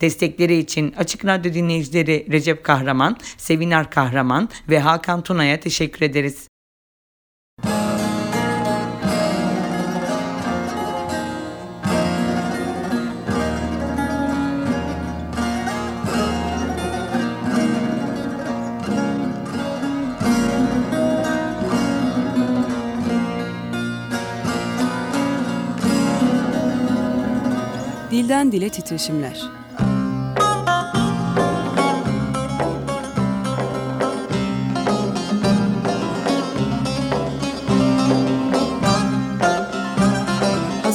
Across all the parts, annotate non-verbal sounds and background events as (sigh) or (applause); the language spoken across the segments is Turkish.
Destekleri için Açık Radyo dinleyicileri Recep Kahraman, Sevinar Kahraman ve Hakan Tuna'ya teşekkür ederiz. Dilden Dile Titreşimler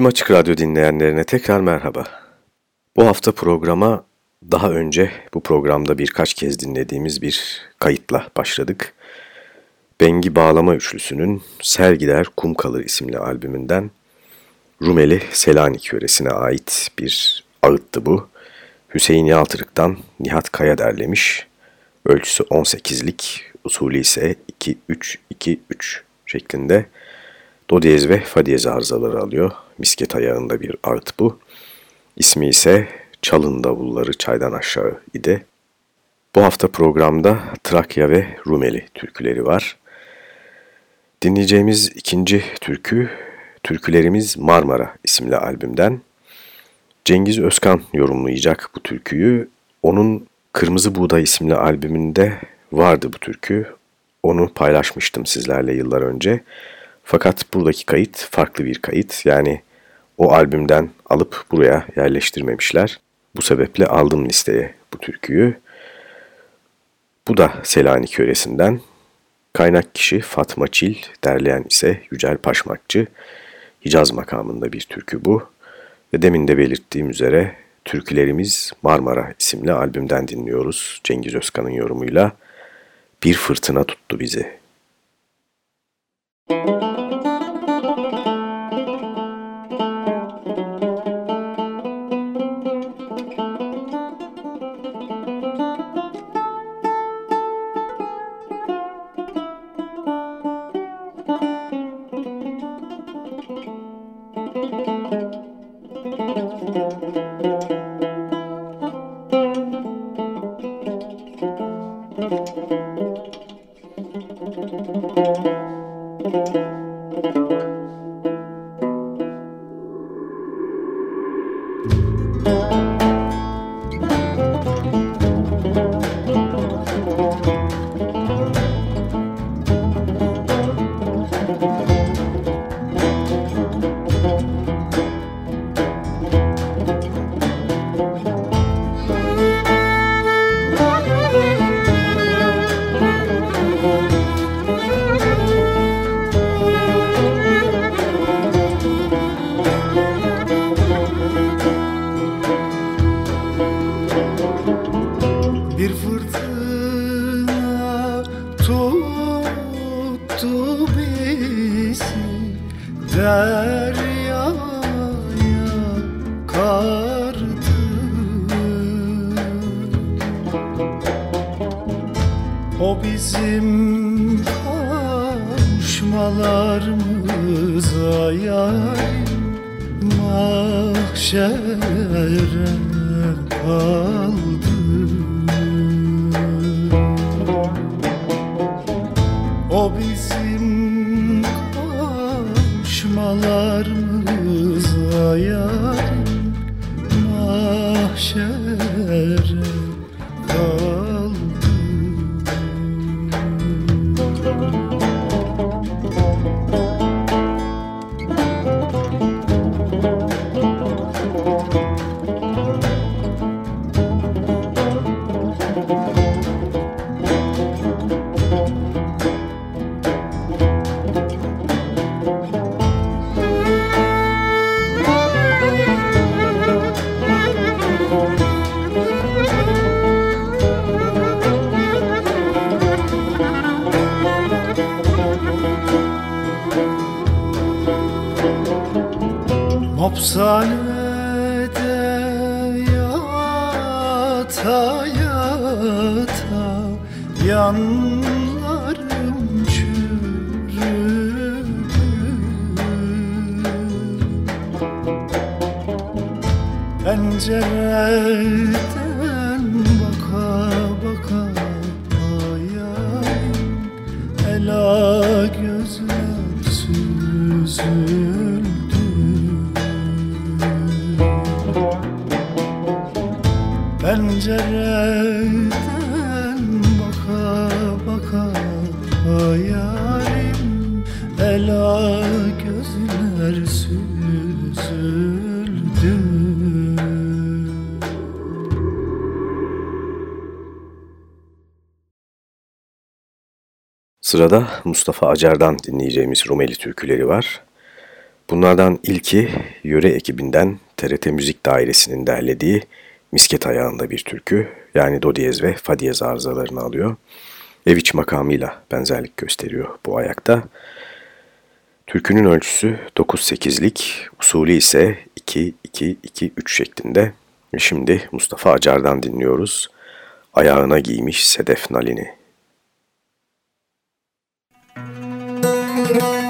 Tüm Açık Radyo dinleyenlerine tekrar merhaba. Bu hafta programa daha önce bu programda birkaç kez dinlediğimiz bir kayıtla başladık. Bengi Bağlama Üçlüsü'nün Sergiler Kum Kalır isimli albümünden Rumeli Selanik yöresine ait bir ağıttı bu. Hüseyin Yaltırık'tan Nihat Kaya derlemiş. Ölçüsü 18'lik, usulü ise 2-3-2-3 şeklinde do diyez ve fa diyez arızaları alıyor. Misket ayağında bir art bu. İsmi ise Çalın Davulları Çaydan Aşağı idi. Bu hafta programda Trakya ve Rumeli türküleri var. Dinleyeceğimiz ikinci türkü Türkülerimiz Marmara isimli albümden. Cengiz Özkan yorumlayacak bu türküyü. Onun Kırmızı Buğday isimli albümünde vardı bu türkü. Onu paylaşmıştım sizlerle yıllar önce. Fakat buradaki kayıt farklı bir kayıt. Yani o albümden alıp buraya yerleştirmemişler. Bu sebeple aldım listeye bu türküyü. Bu da Selanik yöresinden. Kaynak kişi Fatma Çil, derleyen ise Yücel Paşmakçı. Hicaz makamında bir türkü bu. Ve demin de belirttiğim üzere Türkülerimiz Marmara isimli albümden dinliyoruz Cengiz Özkan'ın yorumuyla. Bir fırtına tuttu bizi. Müzik Hapishanede yata yata yanlarım çürüdü. Pencereden Sırada Mustafa Acar'dan dinleyeceğimiz Rumeli türküleri var. Bunlardan ilki yöre ekibinden TRT Müzik Dairesi'nin derlediği misket ayağında bir türkü yani do diyez ve fa diyez arızalarını alıyor. Ev iç makamıyla benzerlik gösteriyor bu ayakta. Türkünün ölçüsü 9-8'lik, usulü ise 2-2-2-3 şeklinde. Şimdi Mustafa Acar'dan dinliyoruz. Ayağına giymiş sedef nalini. Müzik (laughs) Bu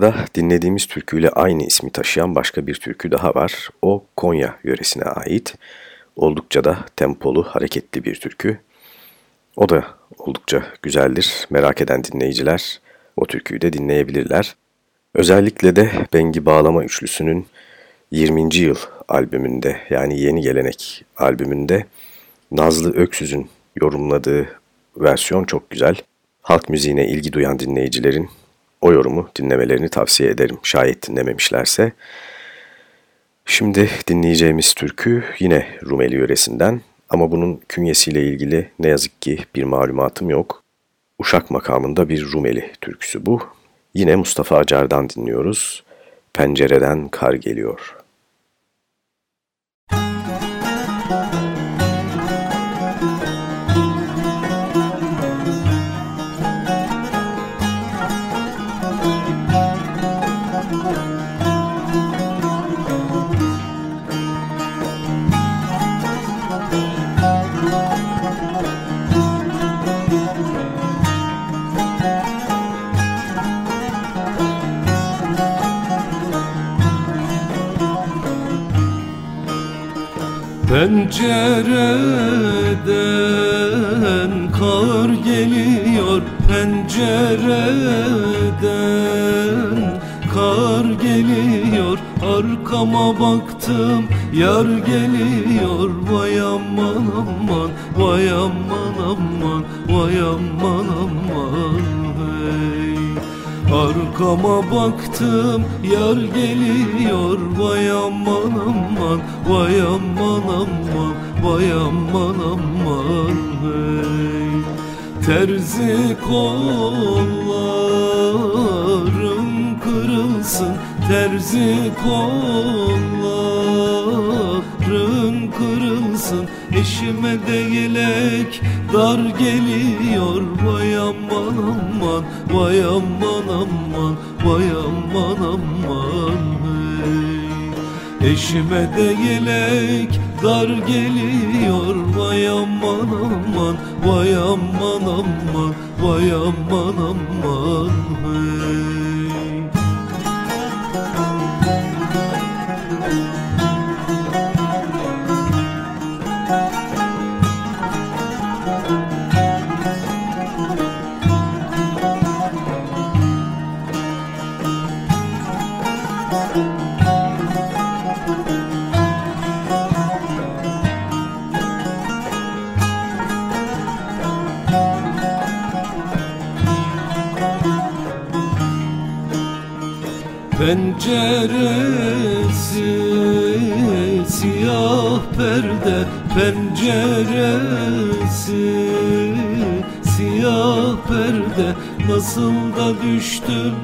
arada dinlediğimiz türküyle aynı ismi taşıyan başka bir türkü daha var. O Konya yöresine ait. Oldukça da tempolu, hareketli bir türkü. O da oldukça güzeldir. Merak eden dinleyiciler o türküyü de dinleyebilirler. Özellikle de Bengi Bağlama Üçlüsü'nün 20. yıl albümünde yani Yeni Gelenek albümünde Nazlı Öksüz'ün yorumladığı versiyon çok güzel. Halk müziğine ilgi duyan dinleyicilerin o yorumu dinlemelerini tavsiye ederim şayet dinlememişlerse. Şimdi dinleyeceğimiz türkü yine Rumeli yöresinden ama bunun künyesiyle ilgili ne yazık ki bir malumatım yok. Uşak makamında bir Rumeli türküsü bu. Yine Mustafa Acar'dan dinliyoruz. Pencereden kar geliyor.'' Pencereden kar geliyor pencereden kar geliyor. Arkama baktım yar geliyor. Vay aman aman vay aman aman vay aman aman Arkama baktım yar geliyor. Vay aman aman vay aman aman vay aman aman. Hey Terzi kollarım kırılsın. Terzi kollarım kırılsın Eşime de yelek dar geliyor Vay aman aman vay aman aman vay aman aman hey. Eşime de yelek dar geliyor Vay aman aman vay aman aman vay aman aman hey. Penceresi siyah perde Penceresi siyah perde. Nasıl da düştüm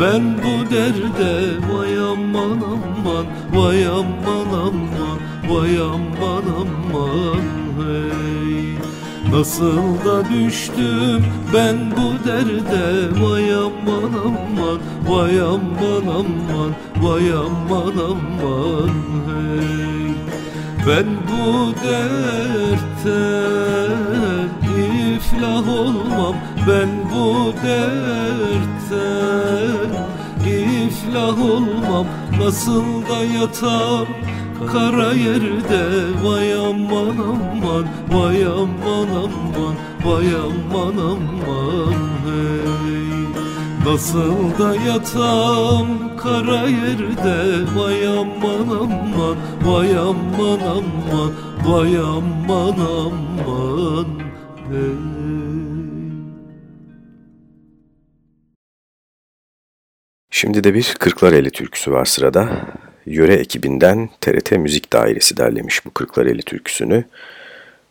ben bu derde? Vay aman aman Vay aman aman Vay aman aman hey Nasıl da düştüm ben bu derde? Vay aman aman Vay aman aman Vay aman aman. Hey Ben bu dertten iflah olmam. Ben bu dertten iflah olmam. Nasıl da yatam kara yerde Vay aman aman Vay aman aman Vay aman aman hey Nasıl da yatam kara yerde Vay aman aman Vay aman aman Vay aman aman hey. Şimdi de bir Kırklareli türküsü var sırada. Yöre ekibinden TRT Müzik Dairesi derlemiş bu Kırklareli türküsünü.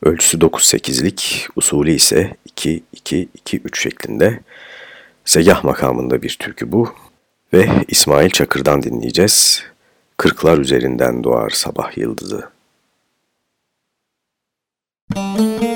Ölçüsü 9-8'lik, usulü ise 2-2-2-3 şeklinde. Segah makamında bir türkü bu ve İsmail Çakır'dan dinleyeceğiz. Kırklar üzerinden doğar sabah yıldızı. Müzik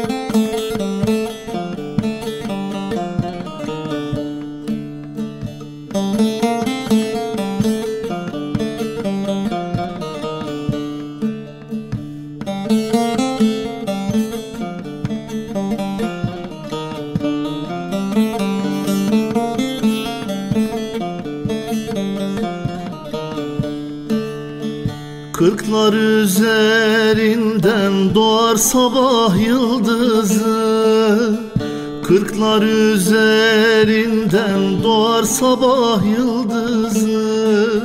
Kırklar üzerinden doğar sabah yıldızı. Kırklar üzerinden doğar sabah yıldızı.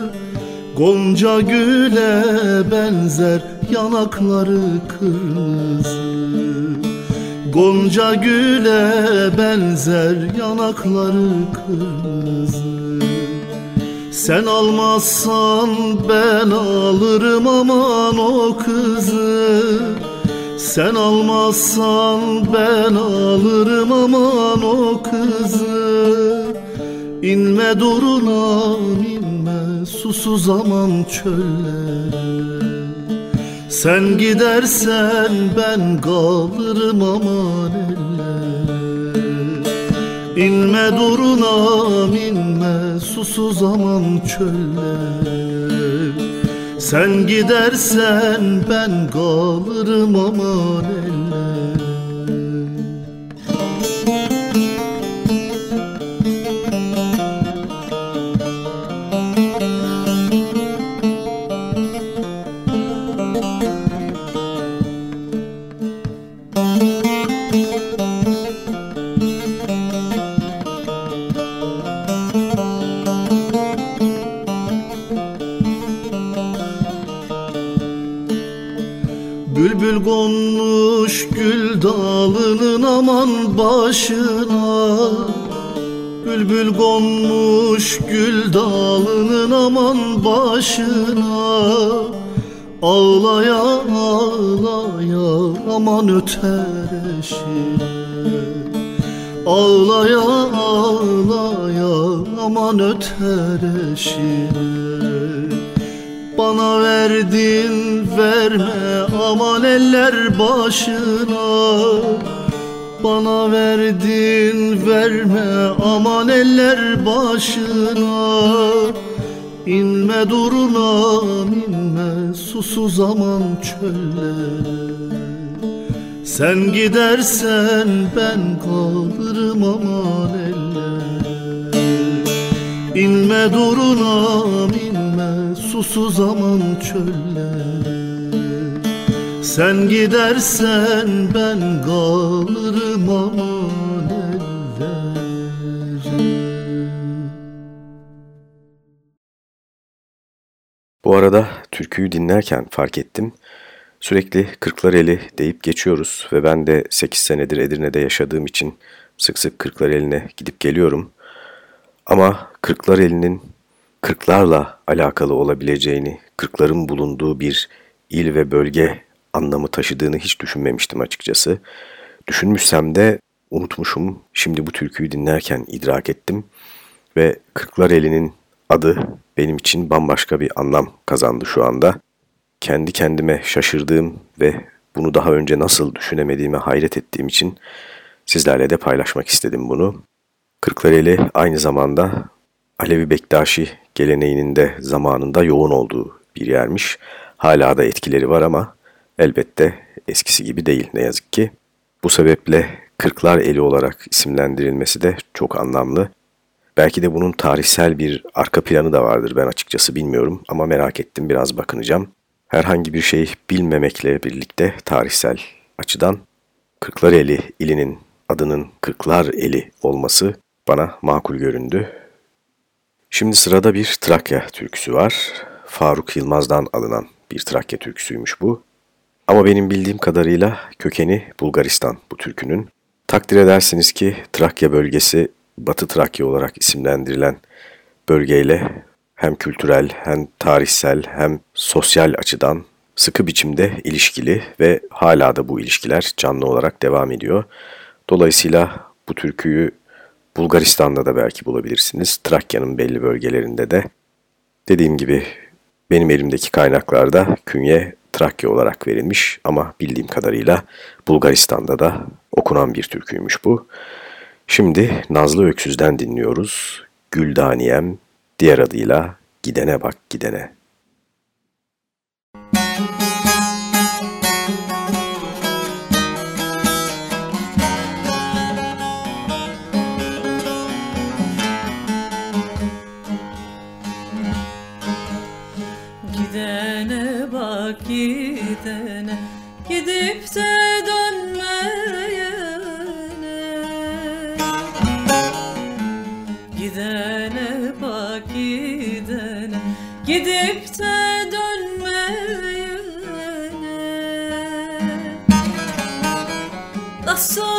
Gonca güle benzer yanakları kırmızı. Gonca güle benzer yanakları kırmızı sen almazsan ben alırım aman o kızı. Sen almazsan ben alırım aman o kızı. İnme duruna inme susuz aman çöllere Sen gidersen ben kalırım aman ellere İnme durunam inme susuz aman çöller Sen gidersen ben kalırım aman eller Bülbül konmuş gül dalının aman başına. Bülbül konmuş gül dalının aman başına. Ağlaya ağlaya aman öter eşine Ağlaya ağlaya aman öter eşine bana verdin verme. Aman eller başına. Bana verdin verme. Aman eller başına. İnme duruna inme susuz aman çöllere Sen gidersen ben kalırım aman eller İnme duruna inme susuz aman çöllere Sen gidersen ben kalırım aman Bu arada türküyü dinlerken fark ettim. Sürekli Kırklareli deyip geçiyoruz ve ben de 8 senedir Edirne'de yaşadığım için sık sık Kırklareli'ne gidip geliyorum. Ama Kırklareli'nin kırklarla alakalı olabileceğini, kırkların bulunduğu bir il ve bölge anlamı taşıdığını hiç düşünmemiştim açıkçası. Düşünmüşsem de unutmuşum. Şimdi bu türküyü dinlerken idrak ettim ve Kırklar Eli'nin adı benim için bambaşka bir anlam kazandı şu anda. Kendi kendime şaşırdığım ve bunu daha önce nasıl düşünemediğime hayret ettiğim için sizlerle de paylaşmak istedim bunu. Kırklareli aynı zamanda Alevi Bektaşi geleneğinin de zamanında yoğun olduğu bir yermiş. Hala da etkileri var ama elbette eskisi gibi değil ne yazık ki. Bu sebeple Kırklar Eli olarak isimlendirilmesi de çok anlamlı. Belki de bunun tarihsel bir arka planı da vardır ben açıkçası bilmiyorum ama merak ettim biraz bakınacağım. Herhangi bir şey bilmemekle birlikte tarihsel açıdan Kırklareli ilinin adının Kırklar Eli olması bana makul göründü. Şimdi sırada bir Trakya türküsü var. Faruk Yılmaz'dan alınan bir Trakya türküsüymüş bu. Ama benim bildiğim kadarıyla kökeni Bulgaristan bu türkünün. Takdir edersiniz ki Trakya bölgesi Batı Trakya olarak isimlendirilen bölgeyle hem kültürel hem tarihsel hem sosyal açıdan sıkı biçimde ilişkili ve hala da bu ilişkiler canlı olarak devam ediyor. Dolayısıyla bu türküyü Bulgaristan'da da belki bulabilirsiniz. Trakya'nın belli bölgelerinde de. Dediğim gibi benim elimdeki kaynaklarda künye Trakya olarak verilmiş ama bildiğim kadarıyla Bulgaristan'da da okunan bir türküymüş bu. Şimdi Nazlı Öksüz'den dinliyoruz. Güldaniyem, diğer adıyla Gidene Bak Gidene. Gidip de dönmeyene. Nasıl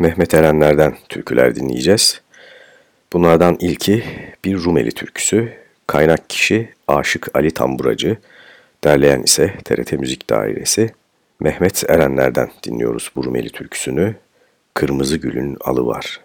Mehmet Erenler'den türküler dinleyeceğiz. Bunlardan ilki bir Rumeli türküsü. Kaynak kişi Aşık Ali Tamburacı, derleyen ise TRT Müzik Dairesi. Mehmet Erenler'den dinliyoruz bu Rumeli türküsünü. Kırmızı Gülün Alı Var.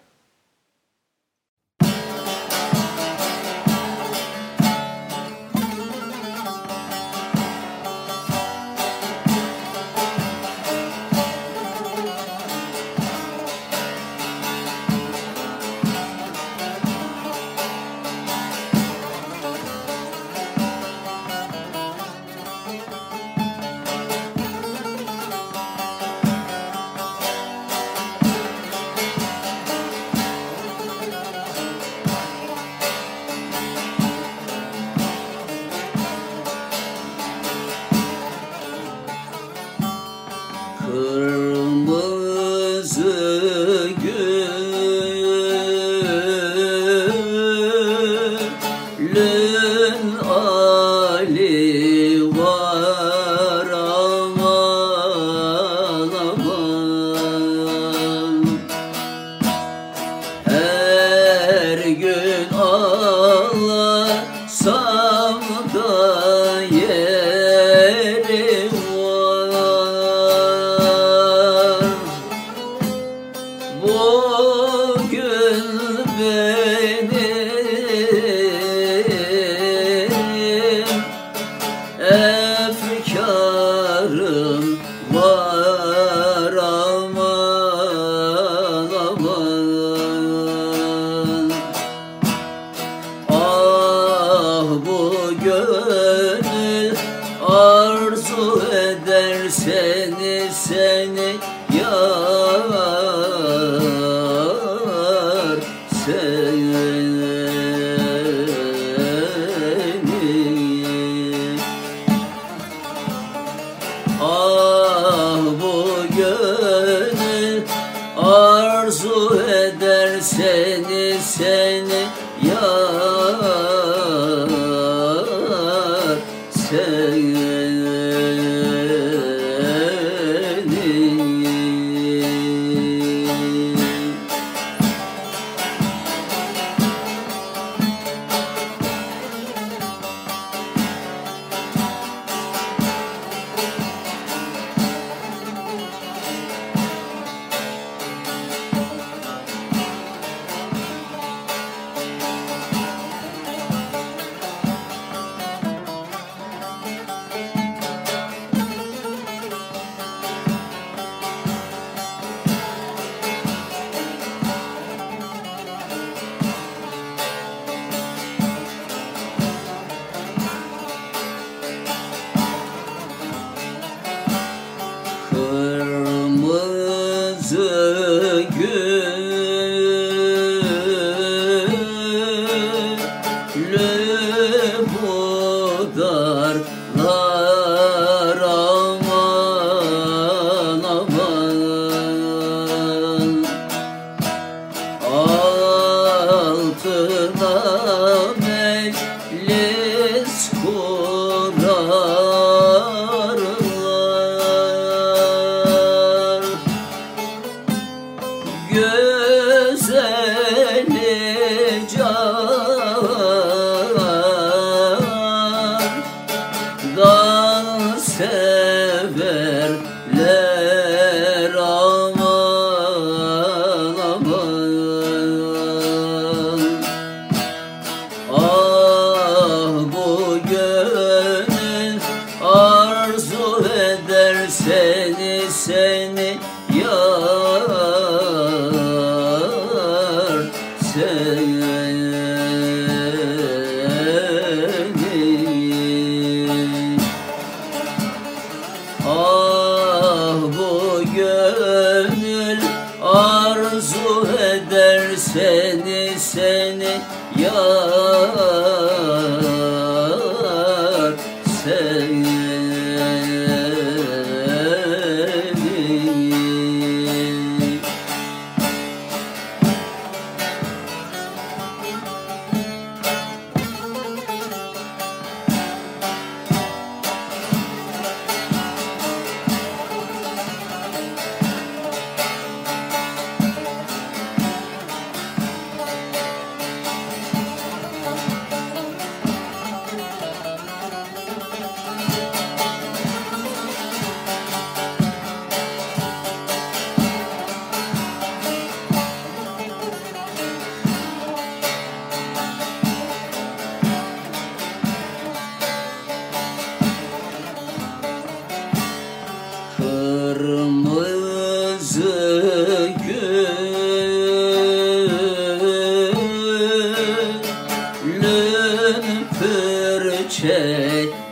Church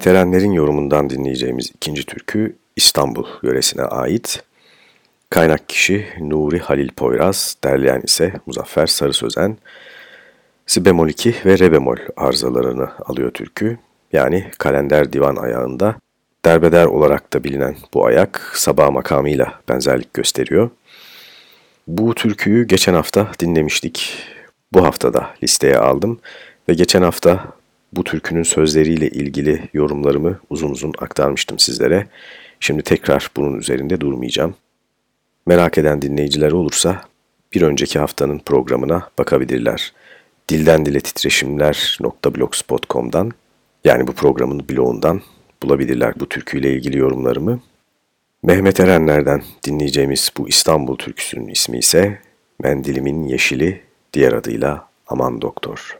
Mehmet Erenler'in yorumundan dinleyeceğimiz ikinci türkü İstanbul yöresine ait. Kaynak kişi Nuri Halil Poyraz, derleyen ise Muzaffer Sarı Sözen. Si bemol 2 ve re bemol arızalarını alıyor türkü. Yani kalender divan ayağında derbeder olarak da bilinen bu ayak sabah makamıyla benzerlik gösteriyor. Bu türküyü geçen hafta dinlemiştik. Bu hafta da listeye aldım ve geçen hafta bu türkünün sözleriyle ilgili yorumlarımı uzun uzun aktarmıştım sizlere. Şimdi tekrar bunun üzerinde durmayacağım. Merak eden dinleyiciler olursa bir önceki haftanın programına bakabilirler. Dilden dile titreşimler.blogspot.com'dan yani bu programın blogundan bulabilirler bu türküyle ilgili yorumlarımı. Mehmet Erenler'den dinleyeceğimiz bu İstanbul türküsünün ismi ise Mendilimin Yeşili, diğer adıyla Aman Doktor.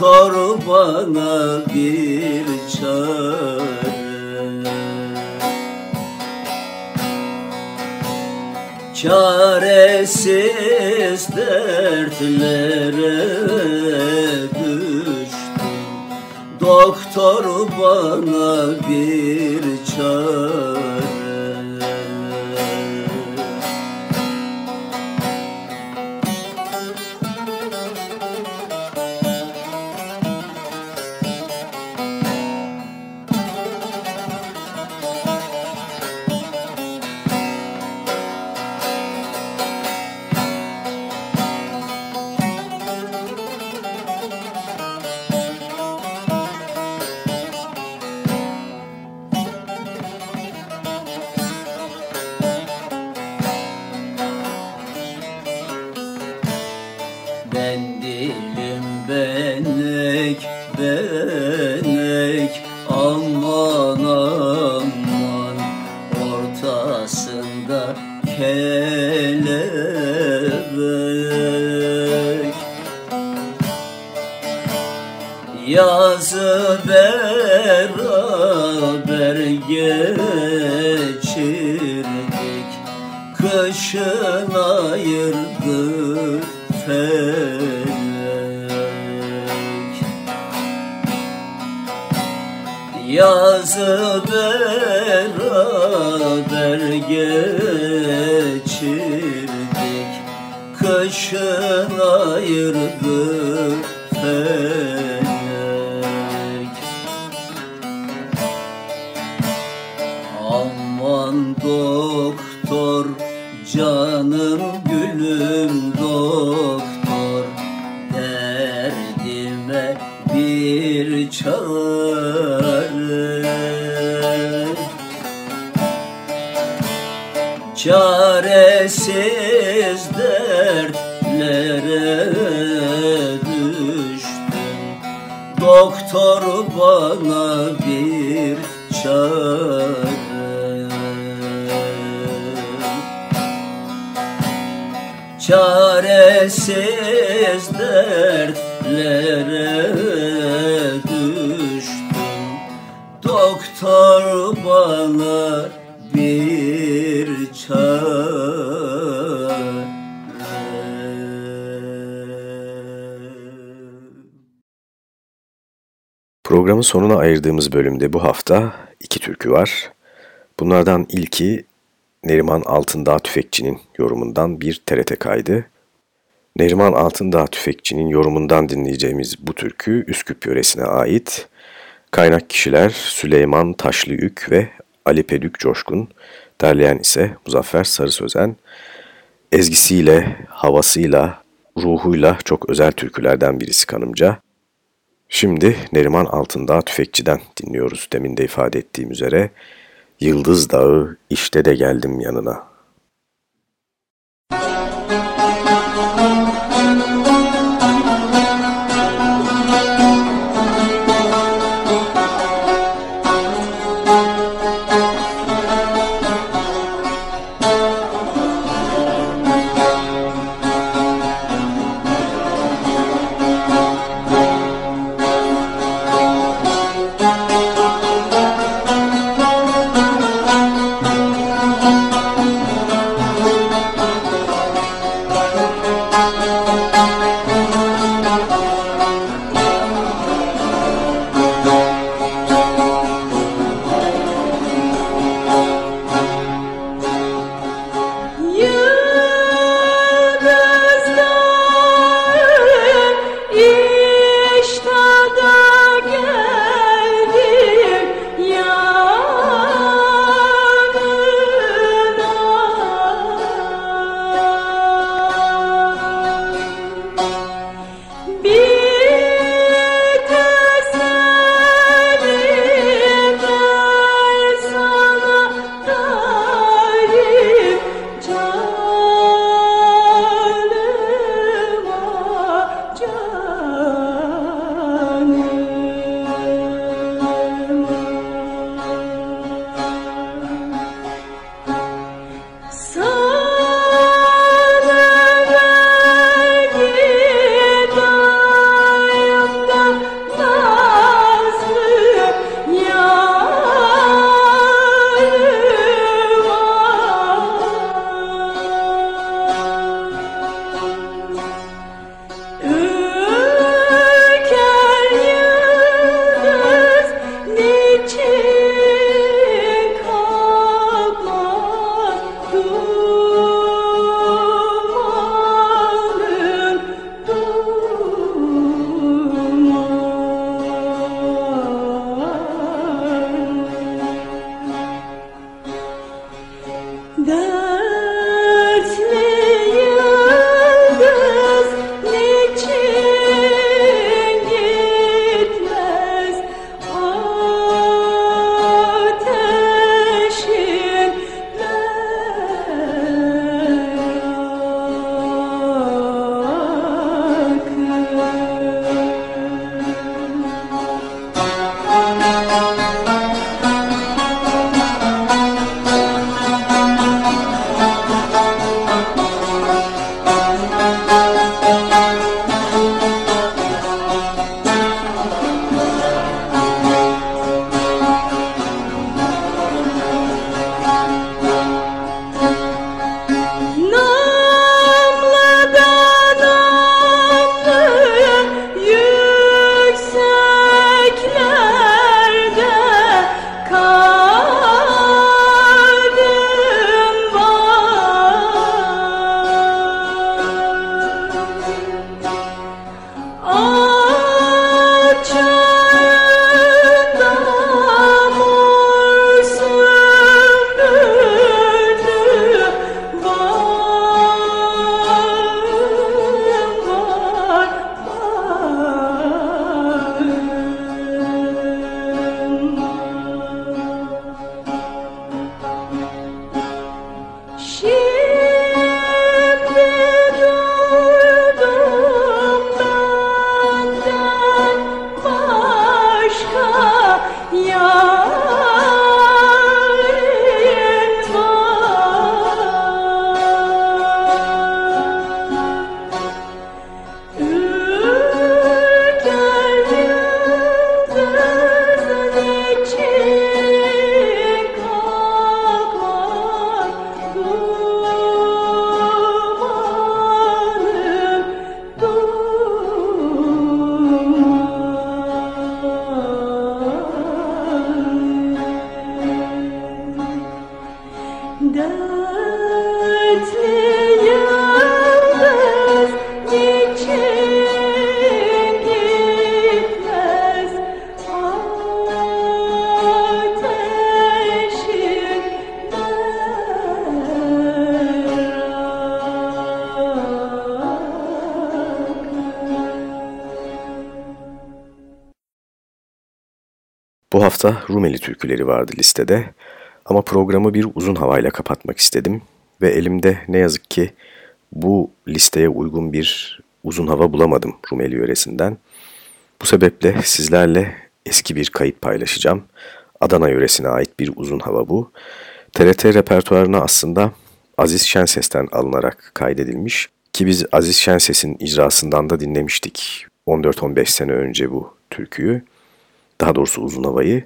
Doktor bana bir çare. Çaresiz dertlere düştüm. Doktor bana bir çare Dilim benek benek. Aman aman. Ortasında kelebek. Yazı beraber geçirdik. Kışın ayırdı fer Yazı beraber geçirdik. Kışın ayırdı bana bir çare. Çaresiz dertlere Programın sonuna ayırdığımız bölümde bu hafta iki türkü var. Bunlardan ilki Neriman Altındağ Tüfekçi'nin yorumundan bir TRT kaydı. Neriman Altındağ Tüfekçi'nin yorumundan dinleyeceğimiz bu türkü Üsküp yöresine ait. Kaynak kişiler Süleyman Taşlıyük ve Ali Pedük Coşkun, derleyen ise Muzaffer Sarı Sözen. Ezgisiyle, havasıyla, ruhuyla çok özel türkülerden birisi kanımca. Şimdi Neriman Altındağ Tüfekçi'den dinliyoruz demin de ifade ettiğim üzere. Yıldız Dağı işte de geldim yanına. Hafta Rumeli türküleri vardı listede ama programı bir uzun havayla kapatmak istedim ve elimde ne yazık ki bu listeye uygun bir uzun hava bulamadım Rumeli yöresinden. Bu sebeple sizlerle eski bir kayıt paylaşacağım. Adana yöresine ait bir uzun hava bu. TRT repertuarına aslında Aziz Şenses'ten alınarak kaydedilmiş ki biz Aziz Şenses'in icrasından da dinlemiştik 14-15 sene önce bu türküyü. Daha doğrusu uzun havayı.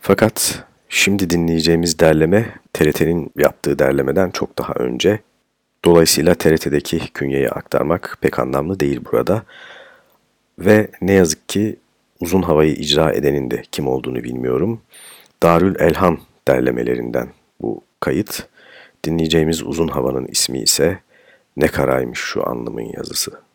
Fakat şimdi dinleyeceğimiz derleme TRT'nin yaptığı derlemeden çok daha önce. Dolayısıyla TRT'deki künyeyi aktarmak pek anlamlı değil burada. Ve ne yazık ki uzun havayı icra edenin de kim olduğunu bilmiyorum. Darül Elhan derlemelerinden bu kayıt. Dinleyeceğimiz uzun havanın ismi ise Ne Karaymış Şu Anlamın Yazısı.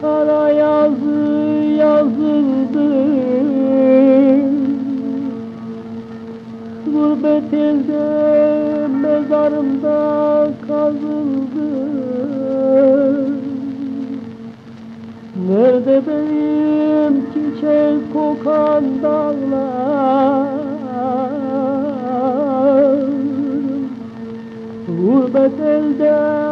kara yazı yazıldı. Gurbet elde mezarımda kazıldı. Nerede benim çiçek kokan dağlar? Gurbet elde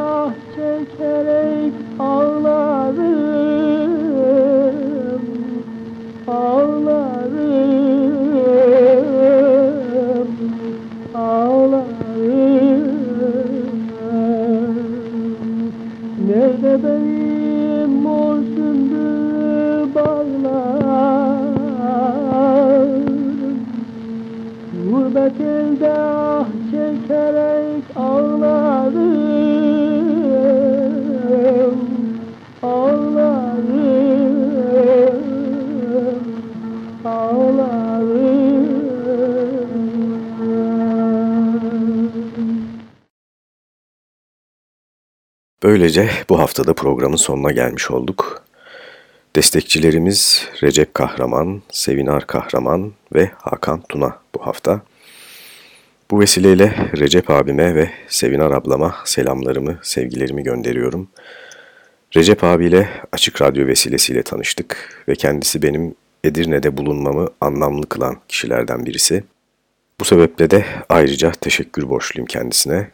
Böylece bu haftada programın sonuna gelmiş olduk. Destekçilerimiz Recep Kahraman, Sevinar Kahraman ve Hakan Tuna bu hafta. Bu vesileyle Recep abime ve Sevinar ablama selamlarımı, sevgilerimi gönderiyorum. Recep abiyle Açık Radyo vesilesiyle tanıştık ve kendisi benim Edirne'de bulunmamı anlamlı kılan kişilerden birisi. Bu sebeple de ayrıca teşekkür borçluyum kendisine.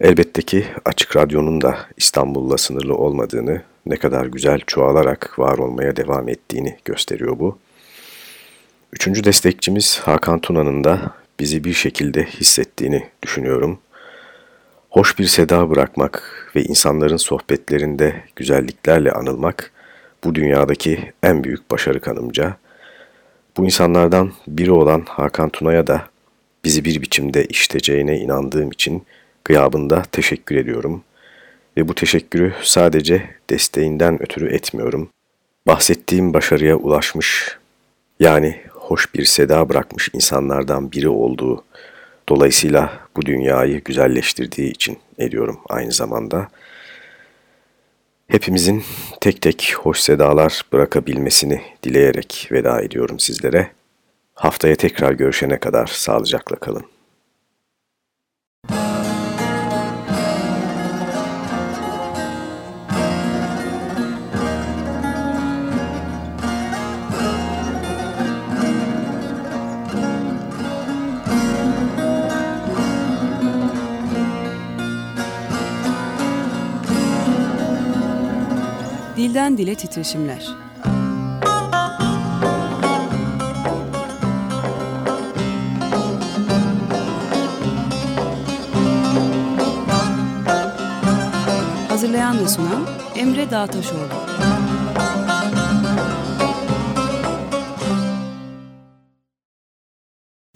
Elbette ki Açık Radyo'nun da İstanbul'la sınırlı olmadığını, ne kadar güzel çoğalarak var olmaya devam ettiğini gösteriyor bu. Üçüncü destekçimiz Hakan Tuna'nın da bizi bir şekilde hissettiğini düşünüyorum. Hoş bir seda bırakmak ve insanların sohbetlerinde güzelliklerle anılmak bu dünyadaki en büyük başarı kanımca. Bu insanlardan biri olan Hakan Tuna'ya da bizi bir biçimde işteceğine inandığım için gıyabında teşekkür ediyorum. Ve bu teşekkürü sadece desteğinden ötürü etmiyorum. Bahsettiğim başarıya ulaşmış, yani hoş bir seda bırakmış insanlardan biri olduğu, dolayısıyla bu dünyayı güzelleştirdiği için ediyorum aynı zamanda. Hepimizin tek tek hoş sedalar bırakabilmesini dileyerek veda ediyorum sizlere. Haftaya tekrar görüşene kadar sağlıcakla kalın. Dilden dile titreşimler. Hazırlayan ve sunan Emre Dağtaşoğlu.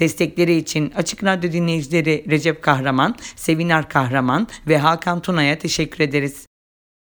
Destekleri için Açık Radyo dinleyicileri Recep Kahraman, Sevinar Kahraman ve Hakan Tuna'ya teşekkür ederiz.